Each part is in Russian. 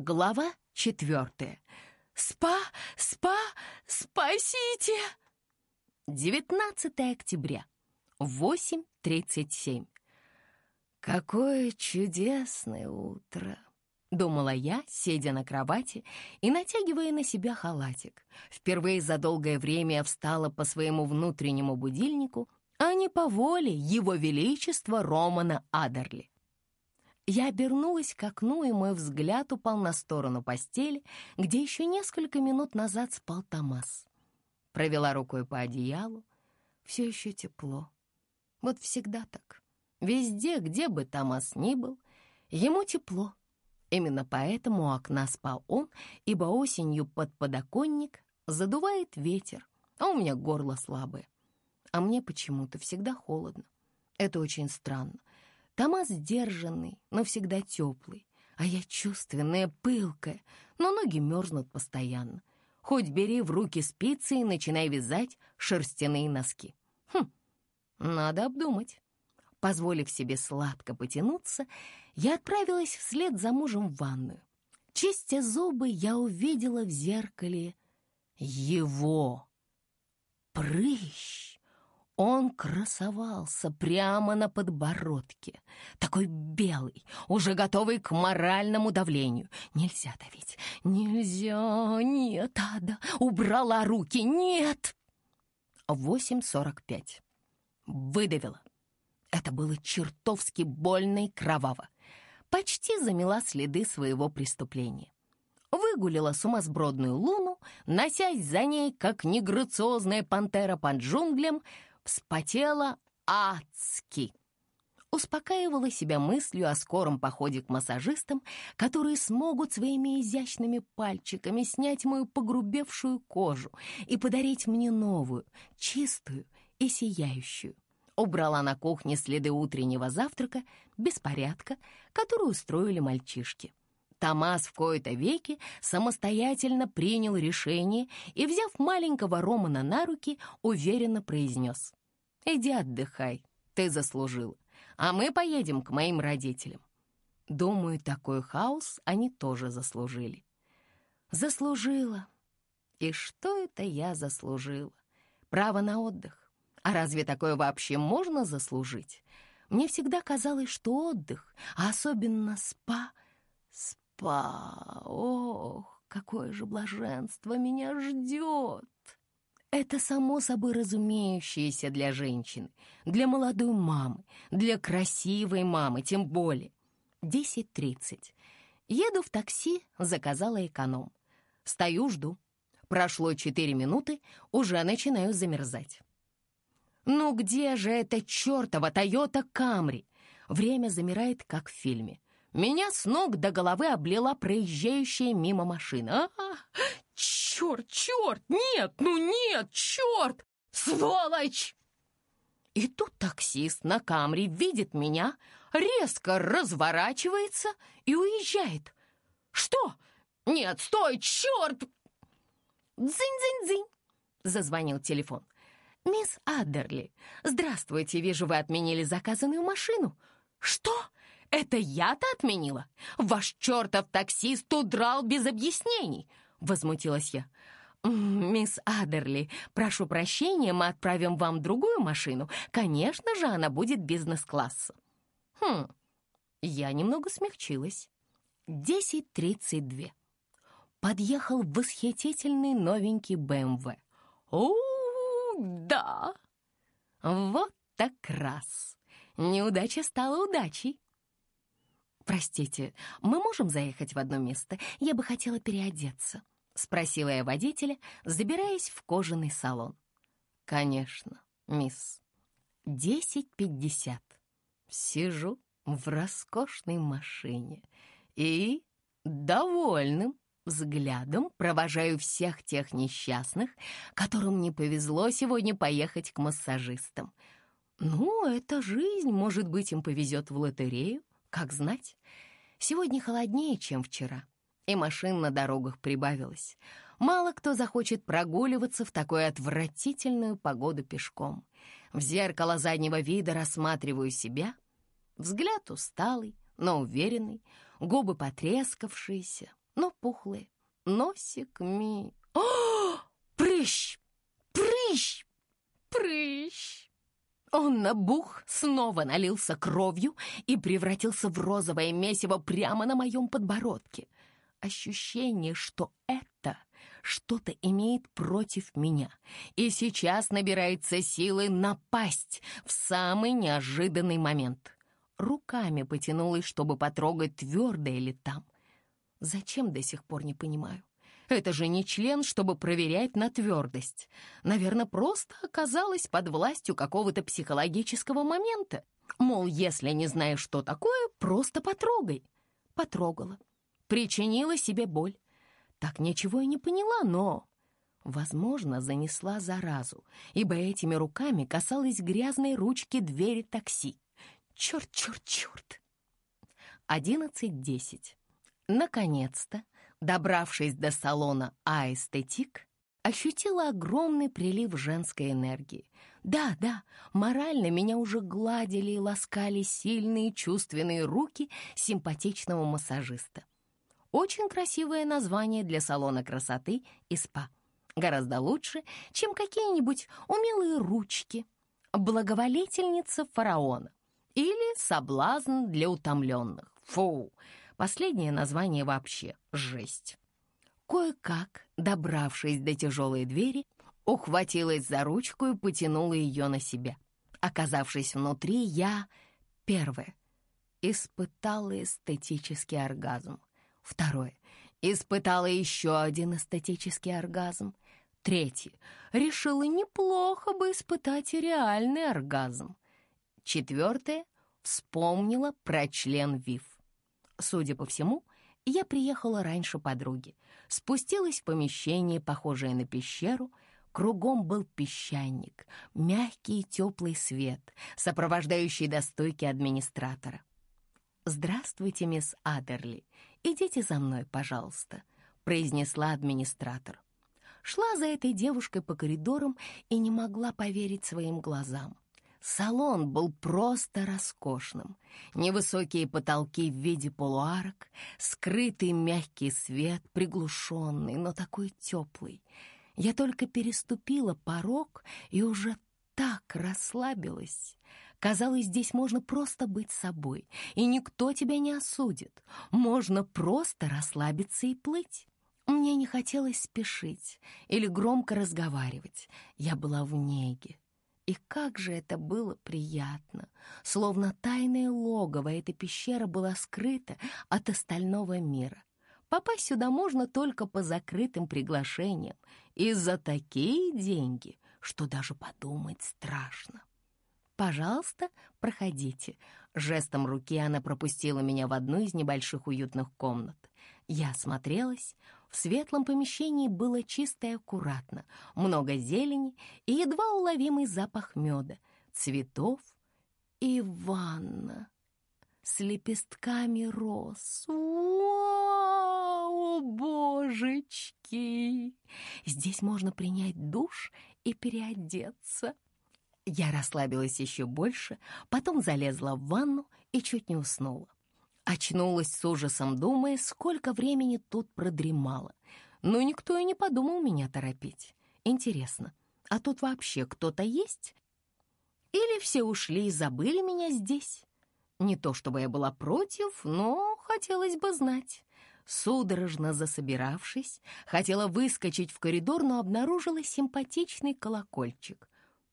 Глава четвертая. «Спа, спа, спасите!» 19 октября, 8.37. «Какое чудесное утро!» — думала я, сидя на кровати и натягивая на себя халатик. Впервые за долгое время я встала по своему внутреннему будильнику, а не по воле его величества Романа Адерли. Я обернулась к окну, и мой взгляд упал на сторону постели, где еще несколько минут назад спал Томас. Провела рукой по одеялу. Все еще тепло. Вот всегда так. Везде, где бы Томас ни был, ему тепло. Именно поэтому у окна спал он, ибо осенью под подоконник задувает ветер, а у меня горло слабое. А мне почему-то всегда холодно. Это очень странно. Томас сдержанный, но всегда теплый, а я чувственная, пылкая, но ноги мерзнут постоянно. Хоть бери в руки спицы и начинай вязать шерстяные носки. Хм, надо обдумать. Позволив себе сладко потянуться, я отправилась вслед за мужем в ванную. Чистя зубы, я увидела в зеркале его. Прыщ! Он красовался прямо на подбородке, такой белый, уже готовый к моральному давлению. Нельзя давить, нельзя, нет, Ада, убрала руки, нет. 8.45. Выдавила. Это было чертовски больно и кроваво. Почти замела следы своего преступления. Выгулила сумасбродную луну, носясь за ней, как неграциозная пантера под джунглям, вспотела адски. Успокаивала себя мыслью о скором походе к массажистам, которые смогут своими изящными пальчиками снять мою погрубевшую кожу и подарить мне новую, чистую и сияющую. Убрала на кухне следы утреннего завтрака, беспорядка, который устроили мальчишки. Томас в кои-то веки самостоятельно принял решение и, взяв маленького Романа на руки, уверенно произнес. Иди отдыхай, ты заслужил. А мы поедем к моим родителям. Думаю, такой хаос они тоже заслужили. Заслужила. И что это я заслужила? Право на отдых. А разве такое вообще можно заслужить? Мне всегда казалось, что отдых, а особенно спа... Спа... Ох, какое же блаженство меня ждет! Это само собой разумеющееся для женщины, для молодой мамы, для красивой мамы, тем более. 10.30. Еду в такси, заказала эконом. Стою, жду. Прошло 4 минуты, уже начинаю замерзать. Ну где же эта чертова Тойота Камри? Время замирает, как в фильме. Меня с ног до головы облила проезжающая мимо машина. А, черт, черт, нет, ну нет, черт, сволочь! И тут таксист на Камри видит меня, резко разворачивается и уезжает. Что? Нет, стой, черт! Дзынь-дзынь-дзынь, зазвонил телефон. «Мисс Аддерли, здравствуйте, вижу, вы отменили заказанную машину». «Что? Это я-то отменила? Ваш чертов таксист удрал без объяснений!» — возмутилась я. «Мисс Адерли, прошу прощения, мы отправим вам другую машину. Конечно же, она будет бизнес-класса». «Хм, я немного смягчилась. 10.32. Подъехал восхитительный новенький БМВ. «О, да!» Вот так раз. Неудача стала удачей. «Простите, мы можем заехать в одно место? Я бы хотела переодеться», — спросила я водителя, забираясь в кожаный салон. «Конечно, мисс. Десять пятьдесят. Сижу в роскошной машине и довольным взглядом провожаю всех тех несчастных, которым не повезло сегодня поехать к массажистам. Ну, это жизнь, может быть, им повезет в лотерею, как знать, сегодня холоднее, чем вчера, и машин на дорогах прибавилось. Мало кто захочет прогуливаться в такую отвратительную погоду пешком. В зеркало заднего вида рассматриваю себя. Взгляд усталый, но уверенный, губы потрескавшиеся, но пухлые. Носик ми... О! Прыщ! Прыщ! Прыщ! Он набух, снова налился кровью и превратился в розовое месиво прямо на моем подбородке. Ощущение, что это что-то имеет против меня, и сейчас набирается силы напасть в самый неожиданный момент. Руками потянулась, чтобы потрогать, твердое ли там. Зачем, до сих пор не понимаю. Это же не член, чтобы проверять на твердость. Наверное, просто оказалась под властью какого-то психологического момента. Мол, если не знаешь, что такое, просто потрогай. Потрогала. Причинила себе боль. Так ничего и не поняла, но... Возможно, занесла заразу, ибо этими руками касалась грязной ручки двери такси. Черт, черт, черт! Одиннадцать десять. Наконец-то Добравшись до салона «Аэстетик», ощутила огромный прилив женской энергии. Да, да, морально меня уже гладили и ласкали сильные чувственные руки симпатичного массажиста. Очень красивое название для салона красоты и спа. Гораздо лучше, чем какие-нибудь умелые ручки. Благоволительница фараона или соблазн для утомленных. Фу, Последнее название вообще жесть. Кое-как, добравшись до тяжелой двери, ухватилась за ручку и потянула ее на себя. Оказавшись внутри, я, первое, испытала эстетический оргазм. Второе, испытала еще один эстетический оргазм. Третье, решила неплохо бы испытать реальный оргазм. Четвертое, вспомнила про член ВИФ. Судя по всему, я приехала раньше подруги, спустилась в помещение, похожее на пещеру, Кругом был песчаник, мягкий и теплый свет, сопровождающий до администратора. «Здравствуйте, мисс Адерли. Идите за мной, пожалуйста», — произнесла администратор. Шла за этой девушкой по коридорам и не могла поверить своим глазам. Салон был просто роскошным. Невысокие потолки в виде полуарок, скрытый мягкий свет, приглушенный, но такой теплый. Я только переступила порог и уже так расслабилась. Казалось, здесь можно просто быть собой, и никто тебя не осудит. Можно просто расслабиться и плыть. Мне не хотелось спешить или громко разговаривать. Я была в неге, и как же это было приятно! Словно тайное логово эта пещера была скрыта от остального мира. Попасть сюда можно только по закрытым приглашениям и за такие деньги, что даже подумать страшно. «Пожалуйста, проходите». Жестом руки она пропустила меня в одну из небольших уютных комнат. Я осмотрелась. В светлом помещении было чисто и аккуратно, много зелени и едва уловимый запах меда, цветов и ванна с лепестками роз. Вау, божечки! Здесь можно принять душ и переодеться. Я расслабилась еще больше, потом залезла в ванну и чуть не уснула. Очнулась с ужасом, думая, сколько времени тут продремала. Но никто и не подумал меня торопить. Интересно, а тут вообще кто-то есть? Или все ушли и забыли меня здесь? Не то чтобы я была против, но хотелось бы знать. Судорожно засобиравшись, хотела выскочить в коридор, но обнаружила симпатичный колокольчик.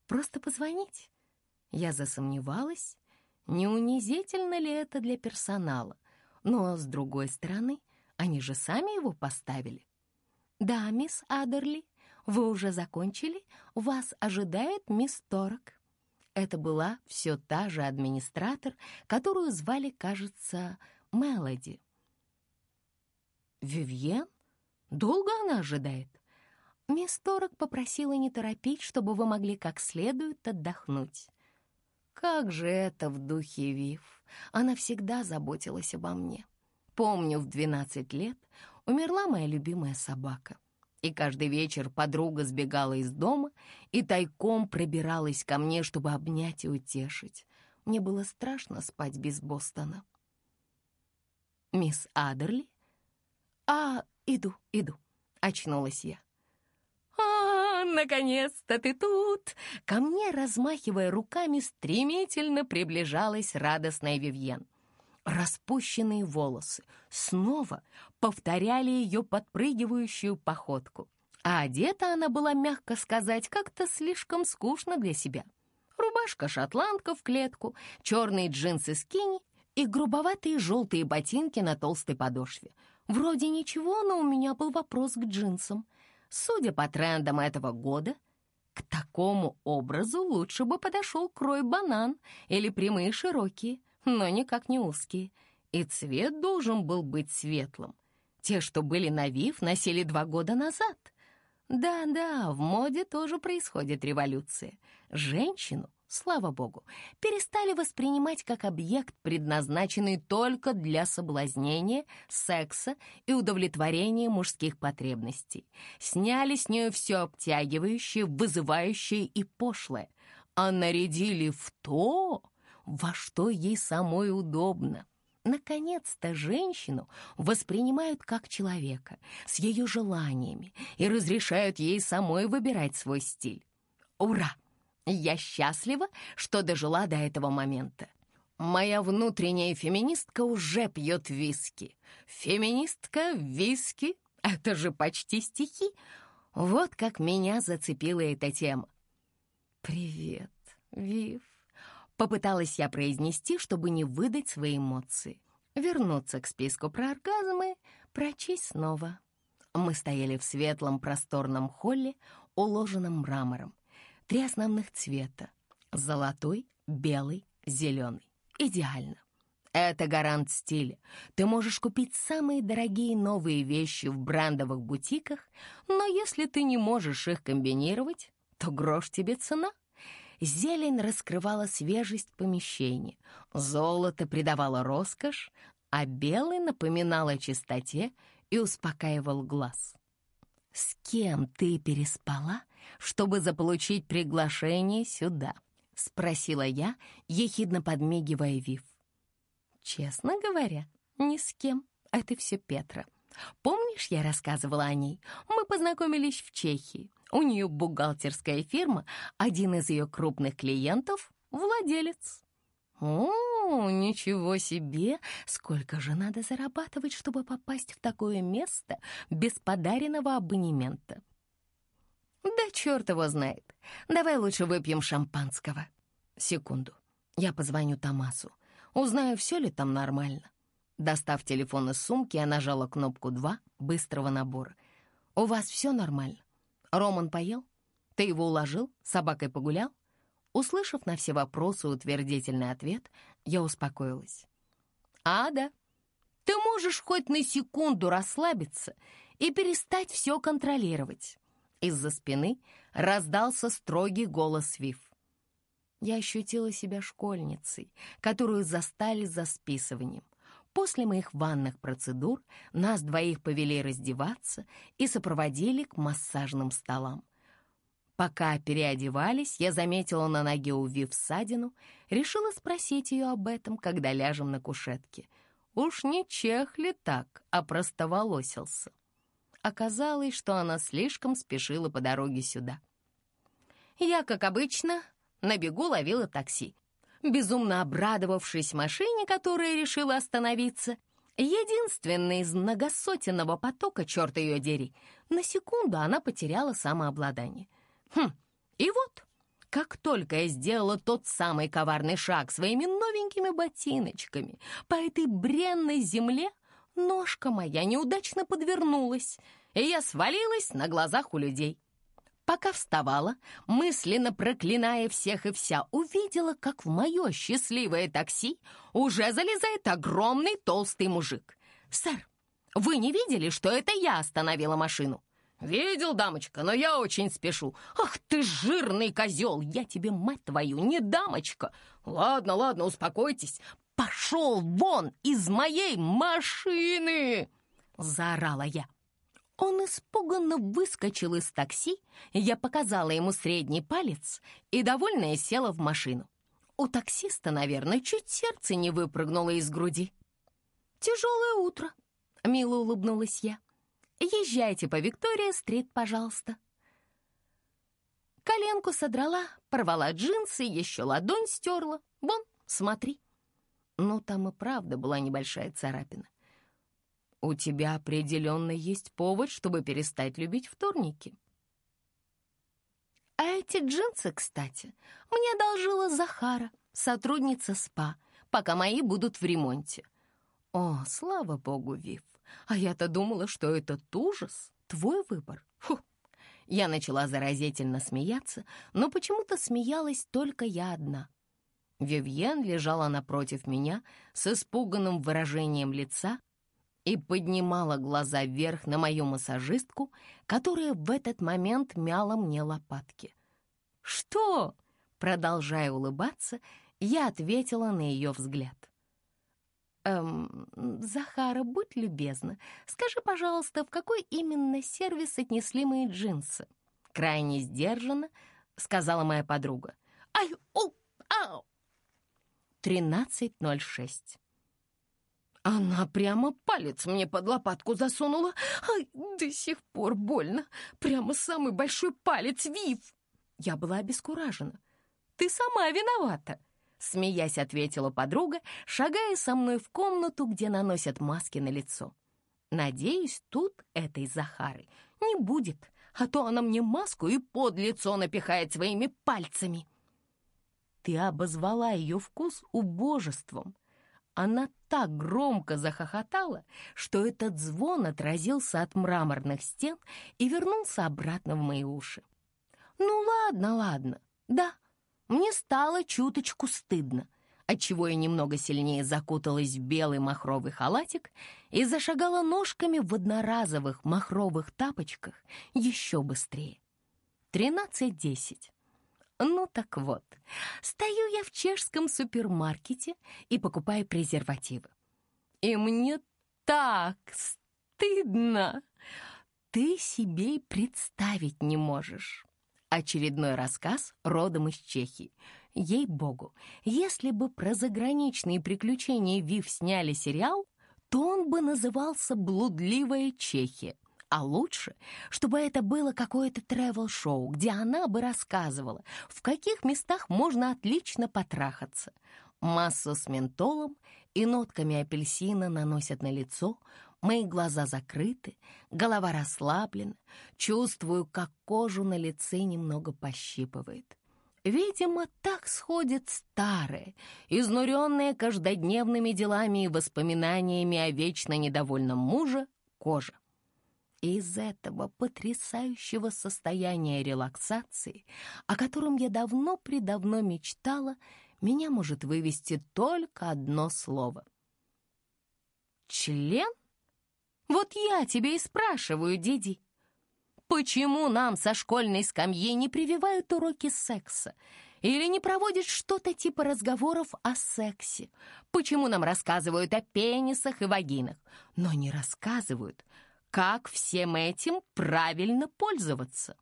Просто позвонить? Я засомневалась не унизительно ли это для персонала? Но, с другой стороны, они же сами его поставили. «Да, мисс Адерли, вы уже закончили? Вас ожидает мисс Торок». Это была все та же администратор, которую звали, кажется, Мелоди. «Вивьен? Долго она ожидает?» Мисс Торок попросила не торопить, чтобы вы могли как следует отдохнуть. Как же это в духе Вив. Она всегда заботилась обо мне. Помню, в 12 лет умерла моя любимая собака. И каждый вечер подруга сбегала из дома и тайком пробиралась ко мне, чтобы обнять и утешить. Мне было страшно спать без Бостона. «Мисс Адерли, «А, иду, иду», — очнулась я. «А, наконец-то ты тут!» Ко мне, размахивая руками, стремительно приближалась радостная Вивьен. Распущенные волосы снова повторяли ее подпрыгивающую походку. А одета она была, мягко сказать, как-то слишком скучно для себя. Рубашка-шотландка в клетку, черные джинсы скини и грубоватые желтые ботинки на толстой подошве. Вроде ничего, но у меня был вопрос к джинсам. Судя по трендам этого года, к такому образу лучше бы подошел крой банан или прямые широкие, но никак не узкие. И цвет должен был быть светлым. Те, что были на Вив, носили два года назад. Да-да, в моде тоже происходит революция. Женщину слава богу, перестали воспринимать как объект, предназначенный только для соблазнения, секса и удовлетворения мужских потребностей. Сняли с нее все обтягивающее, вызывающее и пошлое, а нарядили в то, во что ей самой удобно. Наконец-то женщину воспринимают как человека, с ее желаниями, и разрешают ей самой выбирать свой стиль. Ура! Я счастлива, что дожила до этого момента. Моя внутренняя феминистка уже пьет виски. Феминистка, виски — это же почти стихи. Вот как меня зацепила эта тема. «Привет, Вив», — попыталась я произнести, чтобы не выдать свои эмоции. Вернуться к списку про оргазмы, прочесть снова. Мы стояли в светлом просторном холле, уложенном мрамором. Три основных цвета — золотой, белый, зеленый. Идеально. Это гарант стиля. Ты можешь купить самые дорогие новые вещи в брендовых бутиках, но если ты не можешь их комбинировать, то грош тебе цена. Зелень раскрывала свежесть помещения, золото придавало роскошь, а белый напоминал о чистоте и успокаивал глаз. «С кем ты переспала, чтобы заполучить приглашение сюда?» — спросила я, ехидно подмигивая Вив. «Честно говоря, ни с кем. Это все Петра. Помнишь, я рассказывала о ней? Мы познакомились в Чехии. У нее бухгалтерская фирма, один из ее крупных клиентов — владелец. «О, ничего себе! Сколько же надо зарабатывать, чтобы попасть в такое место без подаренного абонемента?» «Да черт его знает. Давай лучше выпьем шампанского». «Секунду. Я позвоню Томасу. Узнаю, все ли там нормально». Достав телефон из сумки, я нажала кнопку 2 быстрого набора. «У вас все нормально? Роман поел? Ты его уложил? Собакой погулял?» Услышав на все вопросы утвердительный ответ, я успокоилась. «Ада, ты можешь хоть на секунду расслабиться и перестать все контролировать». Из-за спины раздался строгий голос Вив. Я ощутила себя школьницей, которую застали за списыванием. После моих ванных процедур нас двоих повели раздеваться и сопроводили к массажным столам. Пока переодевались, я заметила на ноге у Вив ссадину, решила спросить ее об этом, когда ляжем на кушетке. Уж не чех ли так опростоволосился? Оказалось, что она слишком спешила по дороге сюда. Я, как обычно, на бегу ловила такси. Безумно обрадовавшись машине, которая решила остановиться, единственной из многосотенного потока, черт ее дери, на секунду она потеряла самообладание — Хм, и вот, как только я сделала тот самый коварный шаг своими новенькими ботиночками по этой бренной земле, ножка моя неудачно подвернулась, и я свалилась на глазах у людей. Пока вставала, мысленно проклиная всех и вся, увидела, как в мое счастливое такси уже залезает огромный толстый мужик. «Сэр, вы не видели, что это я остановила машину?» «Видел, дамочка, но я очень спешу. Ах ты жирный козел! Я тебе, мать твою, не дамочка! Ладно, ладно, успокойтесь. Пошел вон из моей машины!» Заорала я. Он испуганно выскочил из такси, я показала ему средний палец и, довольная, села в машину. У таксиста, наверное, чуть сердце не выпрыгнуло из груди. «Тяжелое утро», Мило улыбнулась я. Езжайте по Виктория-стрит, пожалуйста. Коленку содрала, порвала джинсы, еще ладонь стерла. Вон, смотри. Ну, там и правда была небольшая царапина. У тебя определенно есть повод, чтобы перестать любить вторники. А эти джинсы, кстати, мне одолжила Захара, сотрудница СПА, пока мои будут в ремонте. О, слава богу, Вив. А я-то думала, что этот ужас — твой выбор. Фу. Я начала заразительно смеяться, но почему-то смеялась только я одна. Вивьен лежала напротив меня с испуганным выражением лица и поднимала глаза вверх на мою массажистку, которая в этот момент мяла мне лопатки. «Что?» Продолжая улыбаться, я ответила на ее взгляд. «Эм, Захара, будь любезна, скажи, пожалуйста, в какой именно сервис отнесли мои джинсы?» Крайне сдержанно сказала моя подруга. «Ай, о, ау!» 13.06 Она прямо палец мне под лопатку засунула. Ай, до сих пор больно. Прямо самый большой палец, Вив. Я была обескуражена. Ты сама виновата. Смеясь, ответила подруга, шагая со мной в комнату, где наносят маски на лицо. Надеюсь, тут этой Захары не будет, а то она мне маску и под лицо напихает своими пальцами. Ты обозвала ее вкус убожеством. Она так громко захохотала, что этот звон отразился от мраморных стен и вернулся обратно в мои уши. Ну ладно, ладно, да, мне стало чуточку стыдно, отчего я немного сильнее закуталась в белый махровый халатик и зашагала ножками в одноразовых махровых тапочках еще быстрее. Тринадцать десять. Ну так вот, стою я в чешском супермаркете и покупаю презервативы. И мне так стыдно. Ты себе представить не можешь. Очередной рассказ родом из Чехии. Ей-богу, если бы про заграничные приключения Вив сняли сериал, то он бы назывался «Блудливая Чехия». А лучше, чтобы это было какое-то тревел-шоу, где она бы рассказывала, в каких местах можно отлично потрахаться. Массу с ментолом и нотками апельсина наносят на лицо, Мои глаза закрыты, голова расслаблена, чувствую, как кожу на лице немного пощипывает. Видимо, так сходит старое, изнуренное каждодневными делами и воспоминаниями о вечно недовольном муже, кожа. Из этого потрясающего состояния релаксации, о котором я давно-предавно мечтала, меня может вывести только одно слово. Член? Вот я тебе и спрашиваю, Диди, почему нам со школьной скамьи не прививают уроки секса? Или не проводят что-то типа разговоров о сексе? Почему нам рассказывают о пенисах и вагинах, но не рассказывают, как всем этим правильно пользоваться?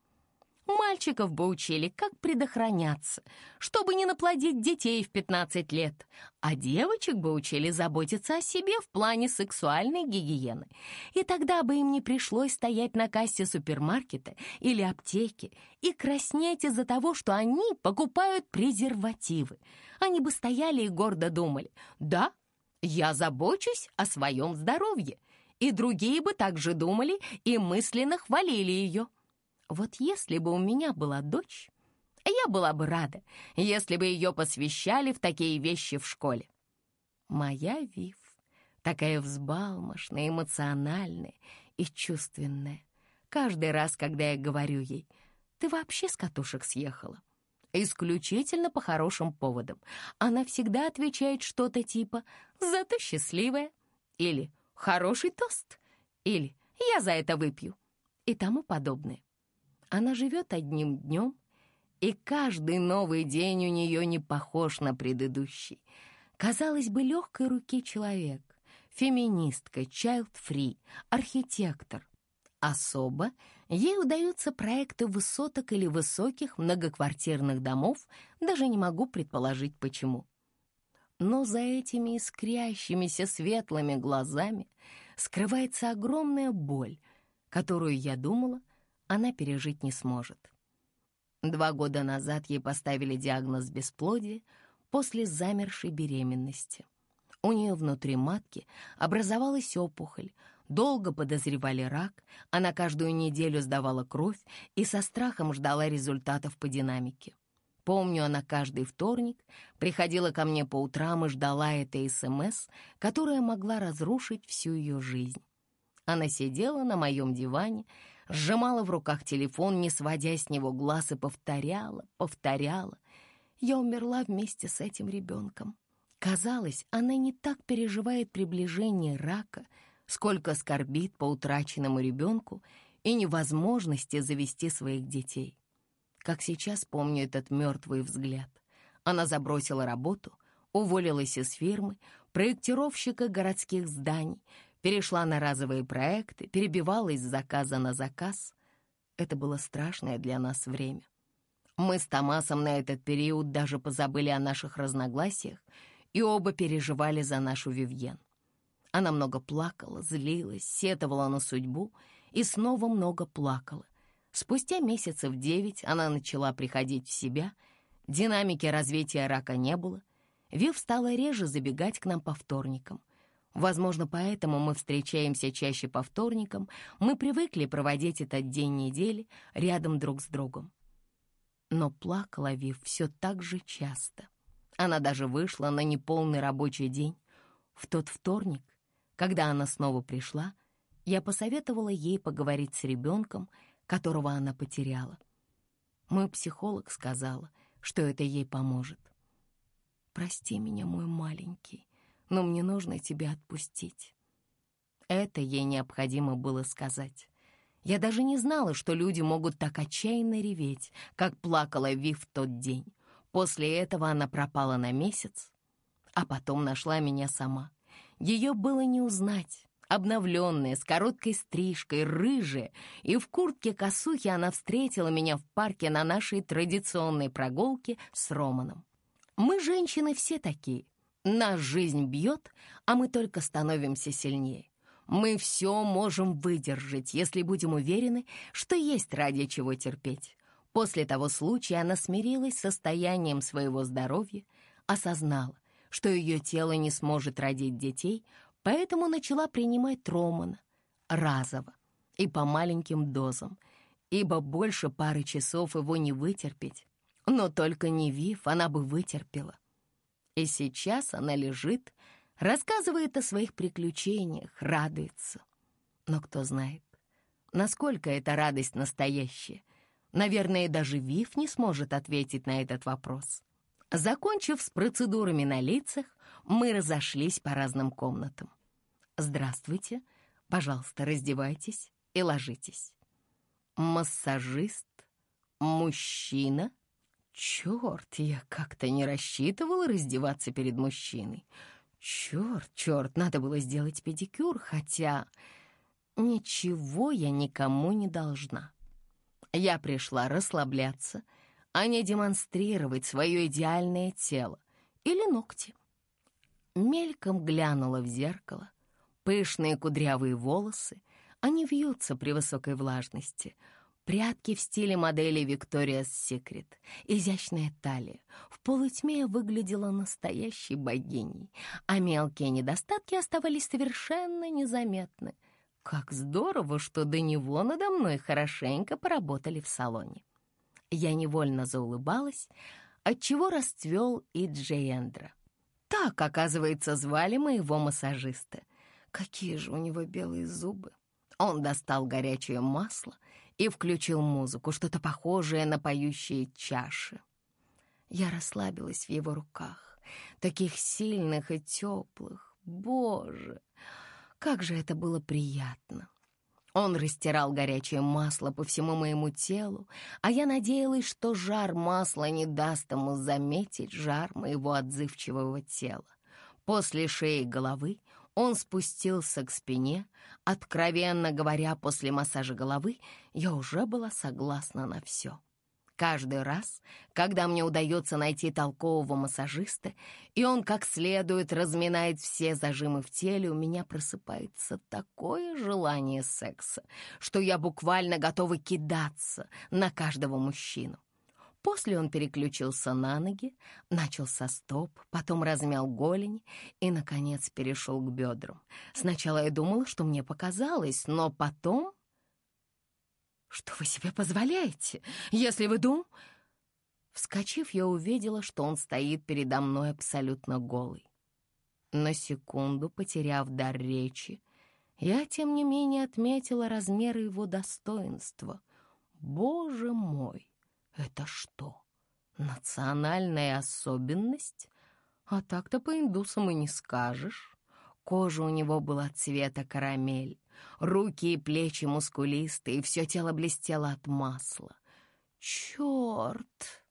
Мальчиков бы учили, как предохраняться, чтобы не наплодить детей в 15 лет, а девочек бы учили заботиться о себе в плане сексуальной гигиены. И тогда бы им не пришлось стоять на кассе супермаркета или аптеки и краснеть из-за того, что они покупают презервативы. Они бы стояли и гордо думали, «Да, я забочусь о своем здоровье». И другие бы также думали и мысленно хвалили ее. Вот если бы у меня была дочь, я была бы рада, если бы ее посвящали в такие вещи в школе. Моя Вив такая взбалмошная, эмоциональная и чувственная. Каждый раз, когда я говорю ей, «Ты вообще с катушек съехала?» Исключительно по хорошим поводам. Она всегда отвечает что-то типа «Зато счастливая» или «Хороший тост» или «Я за это выпью» и тому подобное. Она живет одним днем, и каждый новый день у нее не похож на предыдущий. Казалось бы, легкой руки человек, феминистка, child-free, архитектор. Особо ей удаются проекты высоток или высоких многоквартирных домов, даже не могу предположить, почему. Но за этими искрящимися светлыми глазами скрывается огромная боль, которую, я думала, она пережить не сможет. Два года назад ей поставили диагноз бесплодия после замершей беременности. У нее внутри матки образовалась опухоль, долго подозревали рак, она каждую неделю сдавала кровь и со страхом ждала результатов по динамике. Помню, она каждый вторник приходила ко мне по утрам и ждала это СМС, которая могла разрушить всю ее жизнь. Она сидела на моем диване, сжимала в руках телефон, не сводя с него глаз, и повторяла, повторяла. Я умерла вместе с этим ребенком. Казалось, она не так переживает приближение рака, сколько скорбит по утраченному ребенку и невозможности завести своих детей. Как сейчас помню этот мертвый взгляд. Она забросила работу, уволилась из фирмы, проектировщика городских зданий, перешла на разовые проекты, перебивалась с заказа на заказ. Это было страшное для нас время. Мы с Томасом на этот период даже позабыли о наших разногласиях и оба переживали за нашу Вивьен. Она много плакала, злилась, сетовала на судьбу и снова много плакала. Спустя месяцев девять она начала приходить в себя, динамики развития рака не было. Вив стала реже забегать к нам по вторникам. Возможно, поэтому мы встречаемся чаще по вторникам, мы привыкли проводить этот день недели рядом друг с другом. Но плакала Вив все так же часто. Она даже вышла на неполный рабочий день. В тот вторник, когда она снова пришла, я посоветовала ей поговорить с ребенком, которого она потеряла. Мой психолог сказала, что это ей поможет. «Прости меня, мой маленький, но мне нужно тебя отпустить». Это ей необходимо было сказать. Я даже не знала, что люди могут так отчаянно реветь, как плакала Вив в тот день. После этого она пропала на месяц, а потом нашла меня сама. Ее было не узнать. Обновленная, с короткой стрижкой, рыжая, и в куртке косухи она встретила меня в парке на нашей традиционной прогулке с Романом. Мы, женщины, все такие. Нас жизнь бьет, а мы только становимся сильнее. Мы все можем выдержать, если будем уверены, что есть ради чего терпеть. После того случая она смирилась с состоянием своего здоровья, осознала, что ее тело не сможет родить детей, поэтому начала принимать Романа разово и по маленьким дозам, ибо больше пары часов его не вытерпеть. Но только не Вив она бы вытерпела. И сейчас она лежит, рассказывает о своих приключениях, радуется. Но кто знает, насколько эта радость настоящая — Наверное, даже Вив не сможет ответить на этот вопрос. Закончив с процедурами на лицах, мы разошлись по разным комнатам. «Здравствуйте. Пожалуйста, раздевайтесь и ложитесь». «Массажист? Мужчина?» Черт, я как-то не рассчитывала раздеваться перед мужчиной. Черт, черт, надо было сделать педикюр, хотя ничего я никому не должна. Я пришла расслабляться, а не демонстрировать свое идеальное тело или ногти. Мельком глянула в зеркало. Пышные кудрявые волосы, они вьются при высокой влажности. Прятки в стиле модели Victoria's Secret. Изящная талия. В полутьме выглядела настоящей богиней, а мелкие недостатки оставались совершенно незаметны. Как здорово, что до него надо мной хорошенько поработали в салоне. Я невольно заулыбалась, отчего расцвел и Джейендра. Так, оказывается, звали моего массажиста. Какие же у него белые зубы. Он достал горячее масло и включил музыку, что-то похожее на поющие чаши. Я расслабилась в его руках, таких сильных и теплых. Боже! Как же это было приятно! Он растирал горячее масло по всему моему телу, а я надеялась, что жар масла не даст ему заметить жар моего отзывчивого тела. После шеи и головы он спустился к спине. Откровенно говоря, после массажа головы я уже была согласна на все. Каждый раз, когда мне удается найти толкового массажиста, и он как следует разминает все зажимы в теле, у меня просыпается такое желание секса, что я буквально готова кидаться на каждого мужчину. После он переключился на ноги, начал со стоп, потом размял голень и, наконец, перешел к бедрам. Сначала я думала, что мне показалось, но потом... «Что вы себе позволяете, если вы дум...» Вскочив, я увидела, что он стоит передо мной абсолютно голый. На секунду, потеряв дар речи, я, тем не менее, отметила размеры его достоинства. Боже мой! Это что, национальная особенность? А так-то по индусам и не скажешь. Кожа у него была цвета карамель, руки и плечи мускулистые, все тело блестело от масла. Черт!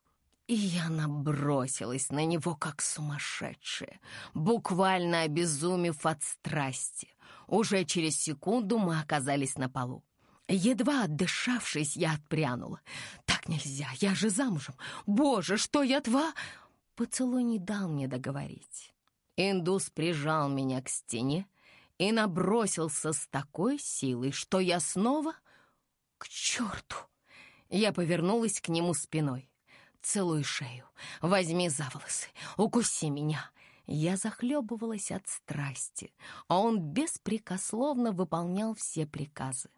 И я набросилась на него, как сумасшедшая, буквально обезумев от страсти. Уже через секунду мы оказались на полу. Едва отдышавшись, я отпрянула. «Так нельзя, я же замужем! Боже, что я тва...» Поцелуй не дал мне договорить. Индус прижал меня к стене и набросился с такой силой, что я снова... К черту! Я повернулась к нему спиной. «Целуй шею, возьми за волосы, укуси меня!» Я захлебывалась от страсти, а он беспрекословно выполнял все приказы.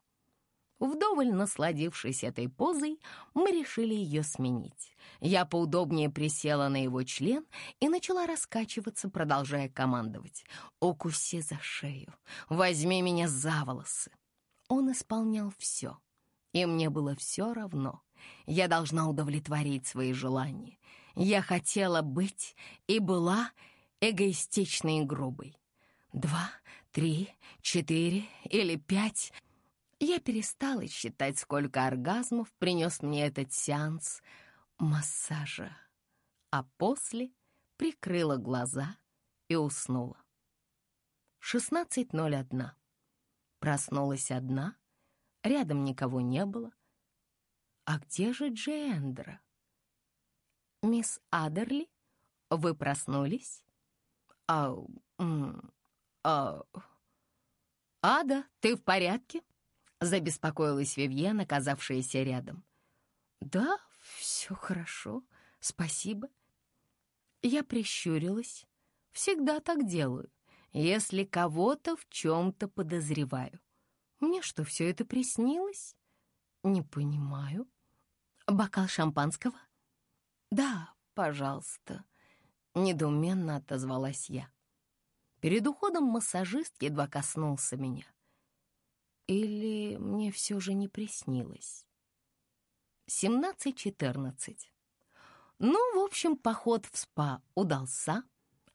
Вдоволь насладившись этой позой, мы решили ее сменить. Я поудобнее присела на его член и начала раскачиваться, продолжая командовать. «Укуси за шею, возьми меня за волосы». Он исполнял все, и мне было все равно. Я должна удовлетворить свои желания. Я хотела быть и была эгоистичной и грубой. Два, три, четыре или пять я перестала считать, сколько оргазмов принес мне этот сеанс массажа, а после прикрыла глаза и уснула. 16.01. Проснулась одна, рядом никого не было. А где же Джендра? «Мисс Адерли, вы проснулись?» «А... а... Ада, ты в порядке?» Забеспокоилась Вивьен, оказавшаяся рядом. «Да, все хорошо, спасибо». Я прищурилась. Всегда так делаю, если кого-то в чем-то подозреваю. Мне что, все это приснилось? Не понимаю. Бокал шампанского? Да, пожалуйста. Недоуменно отозвалась я. Перед уходом массажист едва коснулся меня. Или мне все же не приснилось? 17-14. Ну, в общем, поход в спа удался.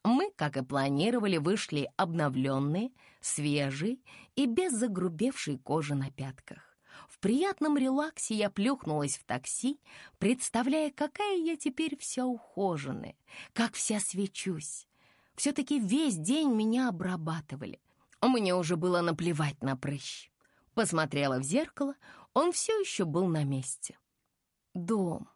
Мы, как и планировали, вышли обновленные, свежие и без загрубевшей кожи на пятках. В приятном релаксе я плюхнулась в такси, представляя, какая я теперь вся ухоженная, как вся свечусь. Все-таки весь день меня обрабатывали. Мне уже было наплевать на прыщ. Посмотрела в зеркало, он все еще был на месте. Дом.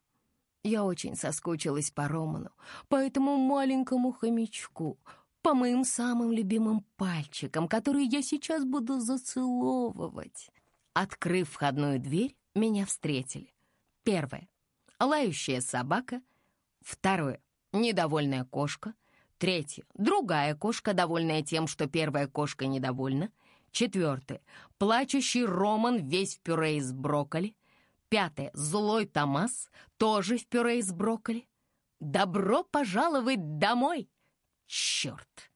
Я очень соскучилась по Роману, по этому маленькому хомячку, по моим самым любимым пальчикам, которые я сейчас буду зацеловывать. Открыв входную дверь, меня встретили. Первое — лающая собака. Второе — недовольная кошка. Третье — другая кошка, довольная тем, что первая кошка недовольна — Четвертое. Плачущий Роман весь в пюре из брокколи. Пятое. Злой Томас тоже в пюре из брокколи. Добро пожаловать домой! Черт!